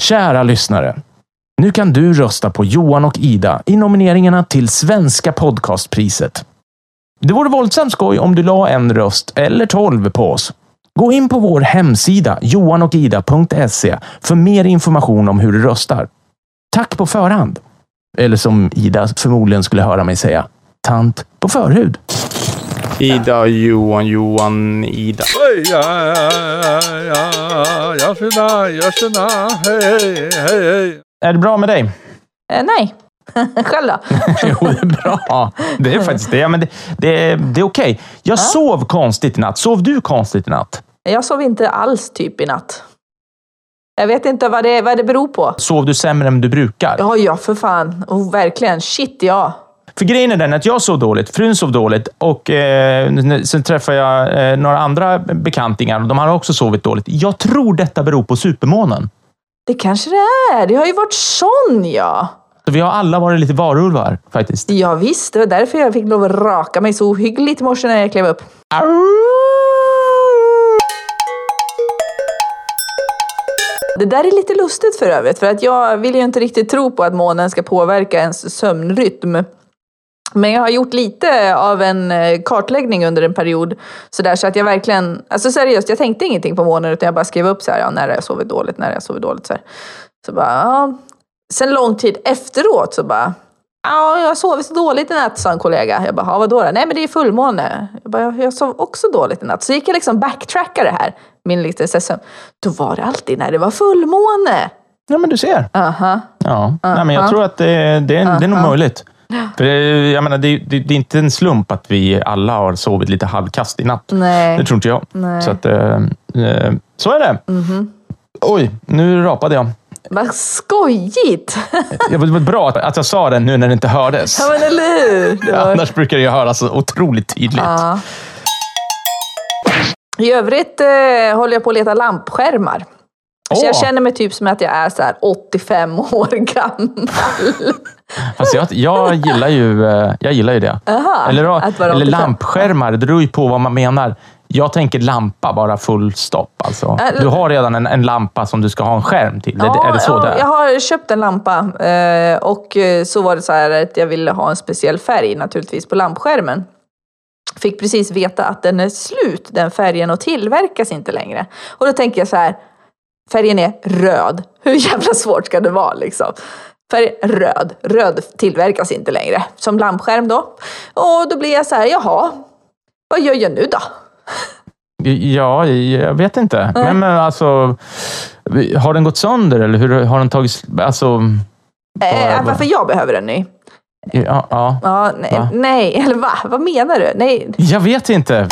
Kära lyssnare. Nu kan du rösta på Johan och Ida i nomineringarna till Svenska podcastpriset. Det vore våldsamt skoj om du la en röst eller tolv på oss. Gå in på vår hemsida johanochida.se för mer information om hur du röstar. Tack på förhand. Eller som Ida förmodligen skulle höra mig säga, tant på förhud. Ida, Johan, Johan, Ida. Oj, ja, ja, ja, ja, tjena, ja, tjena, hej, hej, hej. Är det bra med dig? Eh, nej. Själv då? jo, det är bra. Det är faktiskt det. Men det, det, det är okej. Jag sov konstigt i natt. Sov du konstigt i natt? Jag sov inte alls typ i natt. Jag vet inte vad det, vad det beror på. Sov du sämre än du brukar? Ja, ja, för fan. Oh, verkligen. Shit, ja. För grejen är den att jag sov dåligt, frun sov dåligt och eh, sen träffade jag eh, några andra bekantingar och de har också sovit dåligt. Jag tror detta beror på supermånen. Det kanske det är. Det har ju varit sån, ja. Så vi har alla varit lite varulvar faktiskt. Ja, visst. Det var därför jag fick lov att raka mig så ohyggligt i morse när jag klev upp. Det där är lite lustigt för övrigt, för att jag vill ju inte riktigt tro på att månen ska påverka ens sömnrytm. Men jag har gjort lite av en eh, kartläggning under en period. Så, där, så att jag verkligen, alltså seriöst, jag tänkte ingenting på månen utan jag bara skrev upp så här, ja, när jag sovit dåligt, när jag sovit dåligt. Så, här. så bara, ja. Sen lång tid efteråt så bara, ja, jag har sovit så dåligt i natt, sa en kollega. Jag bara, ja, vadå då? Nej, men det är fullmåne. Jag bara, jag sov också dåligt i natt. Så gick jag liksom backtracka det här, min lite sömn. Då var det alltid när det var fullmåne. Ja, men du ser. Aha. Ja. Nej, men jag tror att det, det, är, det är nog möjligt. För det, jag menar, det, det, det är inte en slump att vi alla har sovit lite halvkast i natt. Nej. Det tror inte jag. Nej. Så, att, eh, eh, så är det. Oj, nu rapade jag. Vad skojigt! Det var bra att- jag sa det nu när det inte hördes. Ja, men eller hur? Var... Annars brukar det höras så otroligt tydligt. Ja. I övrigt eh, håller jag på att leta lampskärmar. Så jag Åh. känner mig typ som att jag är så här 85 år gammal. Fast jag, jag, gillar ju, eh, jag gillar ju det. Aha, eller eller 85. lampskärmar, det beror ju på vad man menar. Jag tänker lampa, bara full stopp. Alltså. Äh, Du har redan en, en lampa som du ska ha en skärm till. är, är det så ja, det är? jag har köpt en lampa eh, och eh, så var det så här att jag ville ha en speciell färg naturligtvis på lampskärmen. Fick precis veta att den är slut, den färgen, och tillverkas inte längre. Och då tänker jag så här, färgen är röd. Hur jävla svårt ska det vara liksom? Färg röd. Röd tillverkas inte längre. Som lampskärm då. Och då blir jag så här, jaha, vad gör jag nu då? Ja, jag vet inte. Men, men alltså, har den gått sönder eller hur har den tagit... sl- Alltså, Eh, vad- varför jag behöver den ny? ja, ja. Ja, nej, Va? nej, eller va? Vad menar du? Nej, Jag vet inte.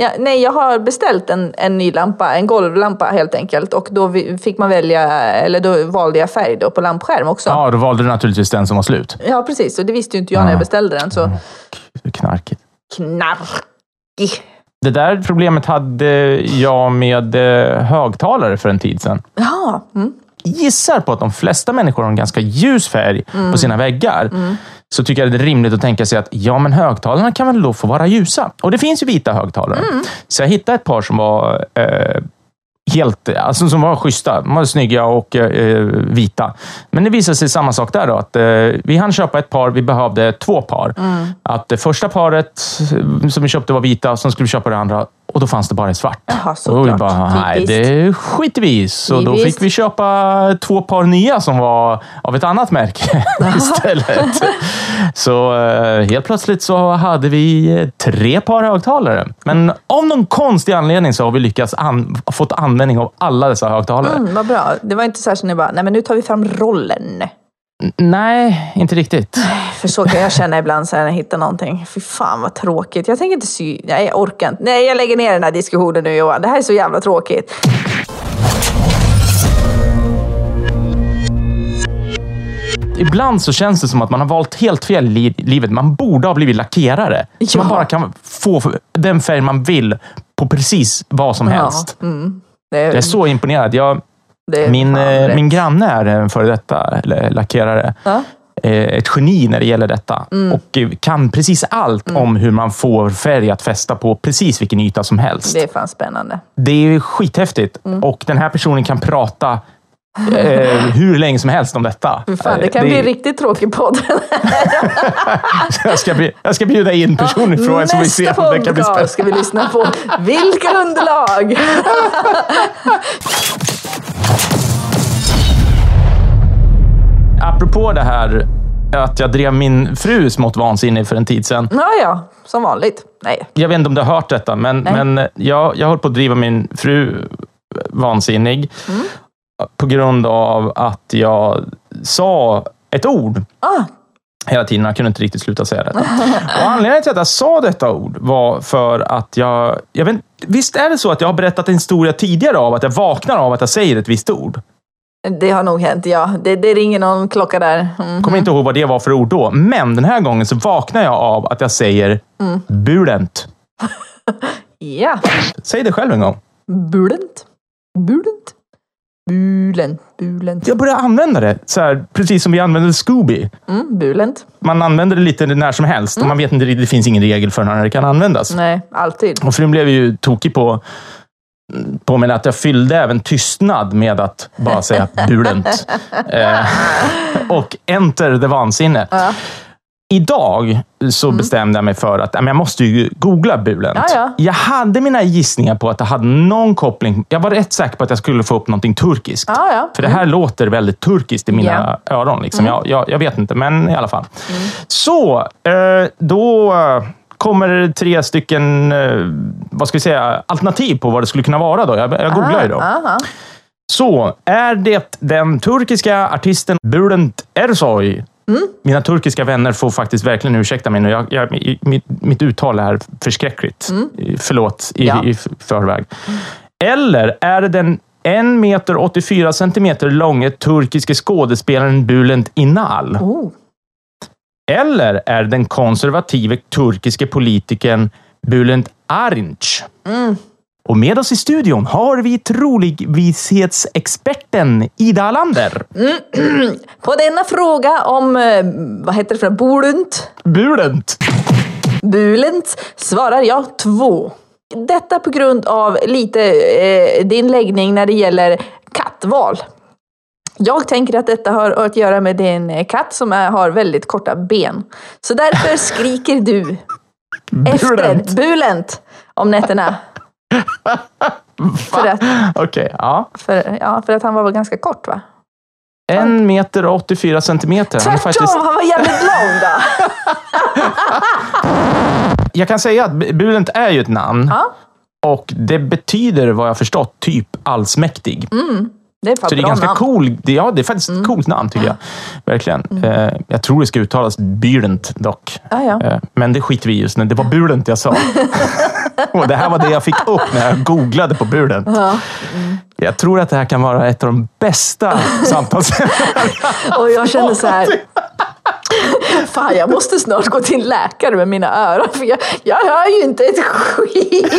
Ja, nej, jag har beställt en, en ny lampa, en golvlampa helt enkelt. Och då fick man välja, eller då valde jag färg då på lampskärm också. Ja, Ja, då valde du naturligtvis den som var slut. precis. Och det visste ju inte jag när Ja. jag beställde den. Så Knarkigt. knarkig. Det där problemet hade jag med eh, högtalare för en tid sedan. Ja, mm. gissar på att de flesta människor har en ganska ljus färg på sina väggar. Så tycker jag det är rimligt att tänka sig att ja, men högtalarna kan väl då få vara ljusa. Och det finns ju vita högtalare. Så jag hittade ett par som var eh, helt, alltså som var schyssta. De var snygga och eh, vita. Men det visade sig samma sak där då. Att, eh, vi hann köpa ett par, vi behövde två par. Att det första paret eh, som vi köpte var vita, sen skulle vi köpa det andra och då fanns det bara i svart. Jaha, och vi såklart. bara, nej, det skiter vi i. Så då fick vi köpa två par nya som var av ett annat märke istället. Så eh, helt plötsligt så hade vi eh, tre par högtalare. Men av någon konstig anledning så har vi lyckats an- fått användning av alla dessa högtalare. mm, vad bra. Det var inte så här som ni bara, nej men nu tar vi fram rollen. Nej, inte riktigt. För så kan jag känna ibland så när jag hittar någonting. Fy fan vad tråkigt. Jag tänker inte sy... Nej, jag orkar inte. Nej, jag lägger ner den här diskussionen nu Johan. Det här är så jävla tråkigt. Ibland så känns det som att man har valt helt fel i li- livet. Man borde ha blivit lackerare. Så Ja. man bara kan få den färg man vill på precis vad som helst. Ja, mm. det, Jag är så imponerad. Jag, är min, eh, min granne är en före detta lackerare. Ja. Eh, ett geni när det gäller detta. Och eh, kan precis allt om hur man får färg att fästa på precis vilken yta som helst. Det är fan spännande. Det är skithäftigt. Och den här personen kan prata eh, hur länge som helst om detta. Fan, det Eh, kan bli riktigt tråkig podd. jag, ska, jag ska bjuda in personen ifrån så vi ser om det kan bli spännande. ska vi lyssna på. Vilka underlag! Apropå det här att jag drev min fru smått vansinnig för en tid sedan. Ja, ja, som vanligt. Nej. Jag vet inte om du har hört detta, men, Nej. men jag, jag höll på att driva min fru vansinnig Mm. på grund av att jag sa ett ord Ah, hela tiden. Jag kunde inte riktigt sluta säga detta. Och anledningen till att jag sa detta ord var för att jag... jag vet, visst är det så att jag har berättat en historia tidigare av att jag vaknar av att jag säger ett visst ord? Det har nog hänt, ja. Det, det ringer någon klocka där. Mm. Kommer inte ihåg vad det var för ord då. Men den här gången så vaknar jag av att jag säger Mm. bulent. Ja. Säg det själv en gång. Bulent. Bulent. Bulent. Bulent. Jag börjar använda det, så här, precis som vi använder Scooby. Mm, bulent. Man använder det lite när som helst och man vet inte, det finns ingen regel för när det kan användas. Nej, alltid. Och frun blev ju tokig på, på mig att jag fyllde även tystnad med att bara säga bulent. eh, och enter det vansinne. Ja. Idag så bestämde jag mig för att jag måste ju googla bulent. Ja, ja. Jag hade mina gissningar på att det hade någon koppling. Jag var rätt säker på att jag skulle få upp någonting turkiskt. Ja. För det här låter väldigt turkiskt i mina öron. Liksom. Jag, jag, jag vet inte, men i alla fall. Så, eh, då kommer tre stycken eh, vad ska vi säga, alternativ på vad det skulle kunna vara. Då. Jag, jag googlar ju då. Aha. Så, är det den turkiska artisten Bülent Ersoy? Mina turkiska vänner får faktiskt verkligen ursäkta mig nu. Jag, jag, mitt, mitt uttal är förskräckligt. I- Förlåt i, Ja. i förväg. Eller är det den 1 meter 84 centimeter långe turkiske skådespelaren Bülent Inal? Oh. Eller är den konservative turkiske politikern Bülent Arınç? Och med oss i studion har vi trolighetsexperten Ida Alander. På denna fråga om, eh, vad heter det för Bulent? Bülent. Bulent svarar jag två. Detta på grund av lite eh, din läggning när det gäller kattval. Jag tänker att detta har att göra med din eh, katt som är, har väldigt korta ben. Så därför skriker du efter Bulent. Bulent om nätterna. För att, Okej, ja. för, ja, för att han var väl ganska kort va? En meter och 84 centimeter. Han är Tvärtom, faktiskt, han var jävligt lång då! jag kan säga att Bülent är ju ett namn. Ja, Och det betyder, vad jag förstått, typ allsmäktig. Det är Så det är ganska namn. cool. Det, ja, det är faktiskt ett coolt namn tycker jag. Verkligen. Eh, jag tror det ska uttalas Bülent dock. Ja, ja. Eh, men det skiter vi i just nu. Det var Bülent jag sa. Och det här var det jag fick upp när jag googlade på Bülent. Jag tror att det här kan vara ett av de bästa samtalsämnena. Och jag känner så här. Fan, jag måste snart gå till en läkare med mina öron för jag, jag hör ju inte ett skit.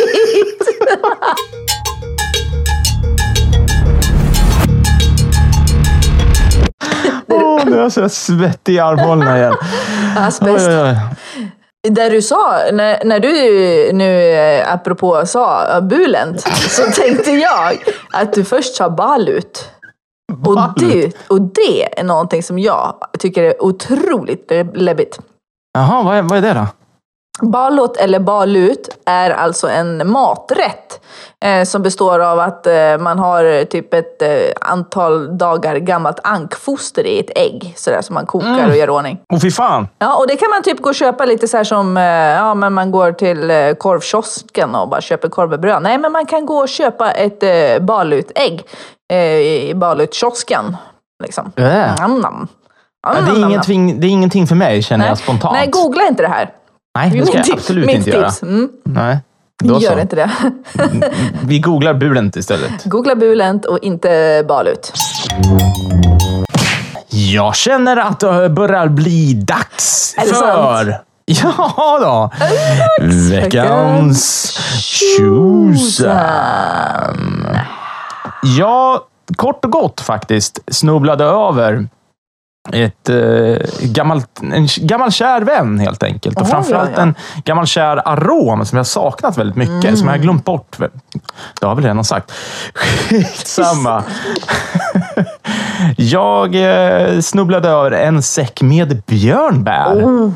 Nu är jag så svettig i armhålorna igen. Asbest. Oj, oj, oj. Det du sa, när, när du nu eh, apropå sa bulent, så tänkte jag att du först sa balut. Och det, och det är någonting som jag tycker är otroligt läbbigt. Jaha, vad är, vad är det då? Balot eller balut är alltså en maträtt eh, som består av att eh, man har typ ett eh, antal dagar gammalt ankfoster i ett ägg sådär som man kokar och gör ordning. Åh, fy fan. Ja, och det kan man typ gå och köpa lite så här som, eh, ja men man går till eh, korvkiosken och bara köper korv och bröd. Nej, men man kan gå och köpa ett eh, balutägg eh, i balutkiosken. Liksom. Äh. Nam, nam. Ja, Nam, det, är ingenting, det är ingenting för mig, känner Nej. jag spontant. Nej, googla inte det här. Nej, det ska jag absolut inte tips. göra. Mm. Nej, då Gör så. inte det. Vi googlar Bülent istället. Googla bulent och inte balut. Jag känner att det börjar bli dags Är det för... sant? Ja då! Veckans tjosan. Jag, kort och gott faktiskt, snubblade över ett eh, gammalt, en gammal kär vän helt enkelt. Och Oj, framförallt ja, ja. en gammal kär arom som jag saknat väldigt mycket. Som jag har glömt bort. Det har jag väl redan sagt. Skitsamma. jag eh, snubblade över en säck med björnbär. Oh,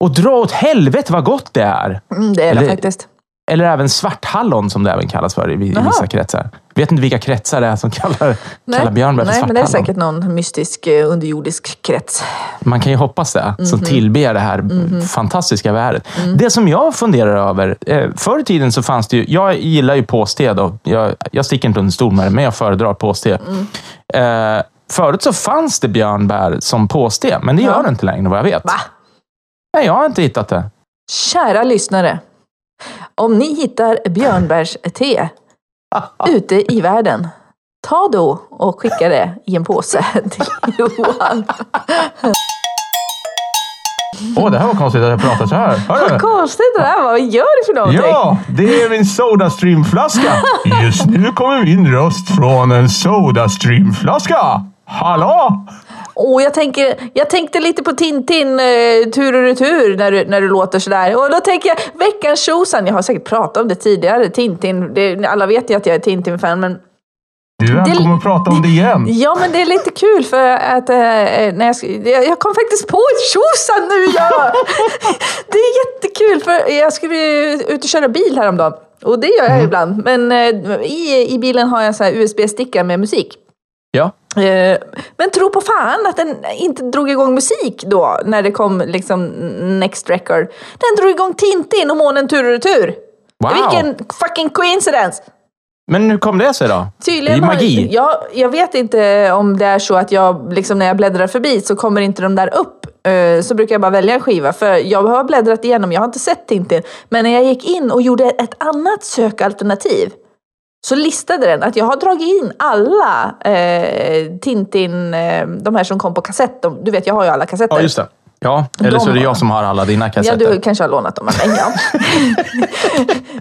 Och dra åt helvete vad gott det är! mm, det är det Eller- faktiskt. Eller även svarthallon som det även kallas för i, i vissa kretsar. Vet inte vilka kretsar det är som kallar, kallar björnbär för nej men det är säkert någon mystisk eh, underjordisk krets. Man kan ju hoppas det, som Mhm. tillber det här fantastiska vädret. Mm. Det som jag funderar över, eh, förr i tiden så fanns det ju, jag gillar ju påste då. Jag, jag sticker inte under stol med det, men jag föredrar påste. Mm. Eh, förut så fanns det björnbär som påste, men det gör Ja. det inte längre vad jag vet. Va? Nej, jag har inte hittat det. Kära lyssnare. Om ni hittar björnbärste ute i världen, ta då och skicka det i en påse till Johan. Åh, det här var konstigt att jag pratar så här. Hör Vad konstigt det där var. Vad gör du för någonting? Ja, det är min Sodastream-flaska. Just nu kommer min röst från en Sodastream-flaska. Hallå? Och jag, tänker, jag tänkte lite på Tintin, eh, tur och retur, när du, när du låter sådär. Och då tänker jag, veckans tjosan, jag har säkert pratat om det tidigare, Tintin. Det, alla vet ju att jag är Tintin-fan, men Du är välkommen att prata om det igen. Ja, men det är lite kul för att eh, när jag, jag jag kom faktiskt på ett tjosan nu! Ja. det är jättekul för jag skulle ut och köra bil häromdagen. Och det gör jag Mm. ibland. Men eh, i, i bilen har jag en USB-sticka med musik. Ja. Eh, Men tro på fan att den inte drog igång musik då, när det kom liksom Next Record. Den drog igång Tintin och Månen tur och retur. Wow. Vilken fucking coincidence! Men hur kom det sig då? Tydligen det är har- magi. Jag, jag vet inte om det är så att jag, liksom när jag bläddrar förbi så kommer inte de där upp. Eh, Så brukar jag bara välja en skiva. För jag har bläddrat igenom, jag har inte sett Tintin. Men när jag gick in och gjorde ett annat sökalternativ så listade den att jag har dragit in alla eh, Tintin, eh, de här som kom på kassett. De, du vet, jag har ju alla kassetter. Ja, just det. Ja, eller så är det De- jag som har alla dina Ja, kassetter. du kanske har lånat dem av mig, ja.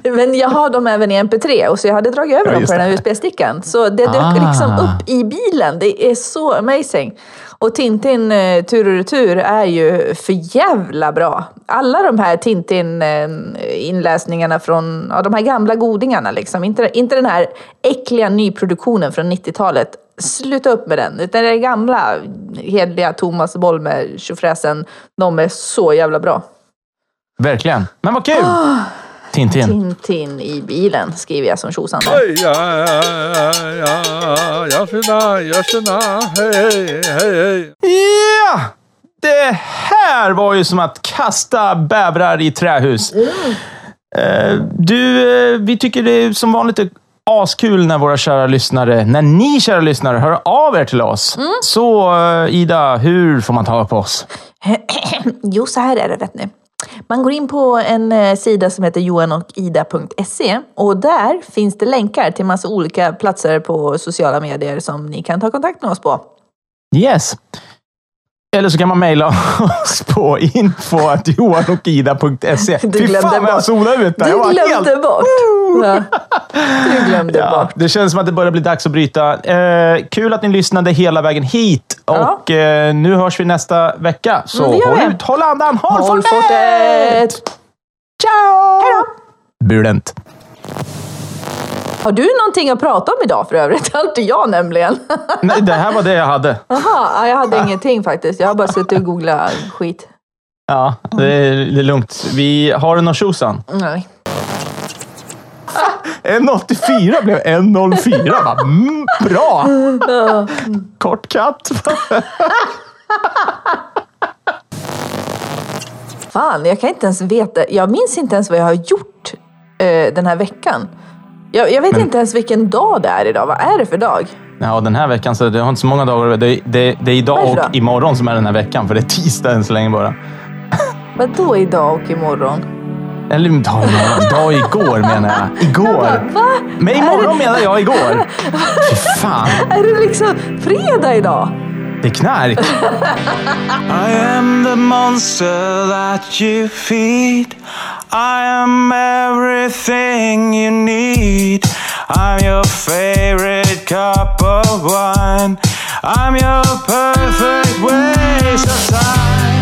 Men jag har dem även i MP3 och så jag hade dragit över Ja, dem på den här det. USB-stickan. Så det dök Ah. liksom upp i bilen. Det är så amazing. Och Tintin eh, tur och retur är ju för jävla bra. Alla de här Tintin-inläsningarna från ja, de här gamla godingarna, liksom. inte, inte den här äckliga nyproduktionen från 90-talet. Sluta upp med den. Utan det gamla, hedliga Thomas Bolmer, tjofräsen, de är så jävla bra. Verkligen. Men vad kul! Ah. Tintin. Tintin i bilen skriver jag som tjosan ja, ja, ja, ja, jag finna, jag finna, hej, hej, hej. Ja! Det här var ju som att kasta bävrar i trähus. Eh, Du, eh, vi tycker det är som vanligt är askul när våra kära lyssnare, när ni kära lyssnare hör av er till oss. Så eh, Ida, hur får man tag på oss? Jo, så här är det vet ni. Man går in på en eh, sida som heter johanochida.se och där finns det länkar till massa olika platser på sociala medier som ni kan ta kontakt med oss på. Yes. Eller så kan man mejla oss på info.johanochida.se. Du Fy glömde fan vad jag zonade ut där. Du glömde helt... bort! Ja. Du glömde Ja, bort. det känns som att det börjar bli dags att bryta. Eh, kul att ni lyssnade hela vägen hit. Ja. Och eh, nu hörs vi nästa vecka. Så Mm, gör håll vi. ut, håll andan, håll, Håll fortet! fortet! Ciao! Hej då! Bulent. Har du någonting att prata om idag för övrigt? Inte jag nämligen. Nej, det här var det jag hade. Jaha, jag hade ingenting faktiskt. Jag har bara suttit och googlat skit. Ja, det är, det är lugnt. Vi har du någon tjosan? Nej. 1,84 blev 1,04. Bara, Mm, bra! Kort katt. Fan, jag kan inte ens veta. Jag minns inte ens vad jag har gjort eh, den här veckan. Jag, jag vet inte ens vilken dag det är idag. Vad är det för dag? Ja, den här veckan så det har inte så många dagar. Det, det, det är idag och då? imorgon som är den här veckan. För det är tisdag än så länge bara. Vadå idag och imorgon? Eller dag, dag igår menar jag. Igår. Va? Men imorgon menar jag igår. Fy fan. Är det liksom fredag idag? Det är knark. I am the monster that you feed. I am everything you need. I'm your favorite cup of wine. I'm your perfect waste of time.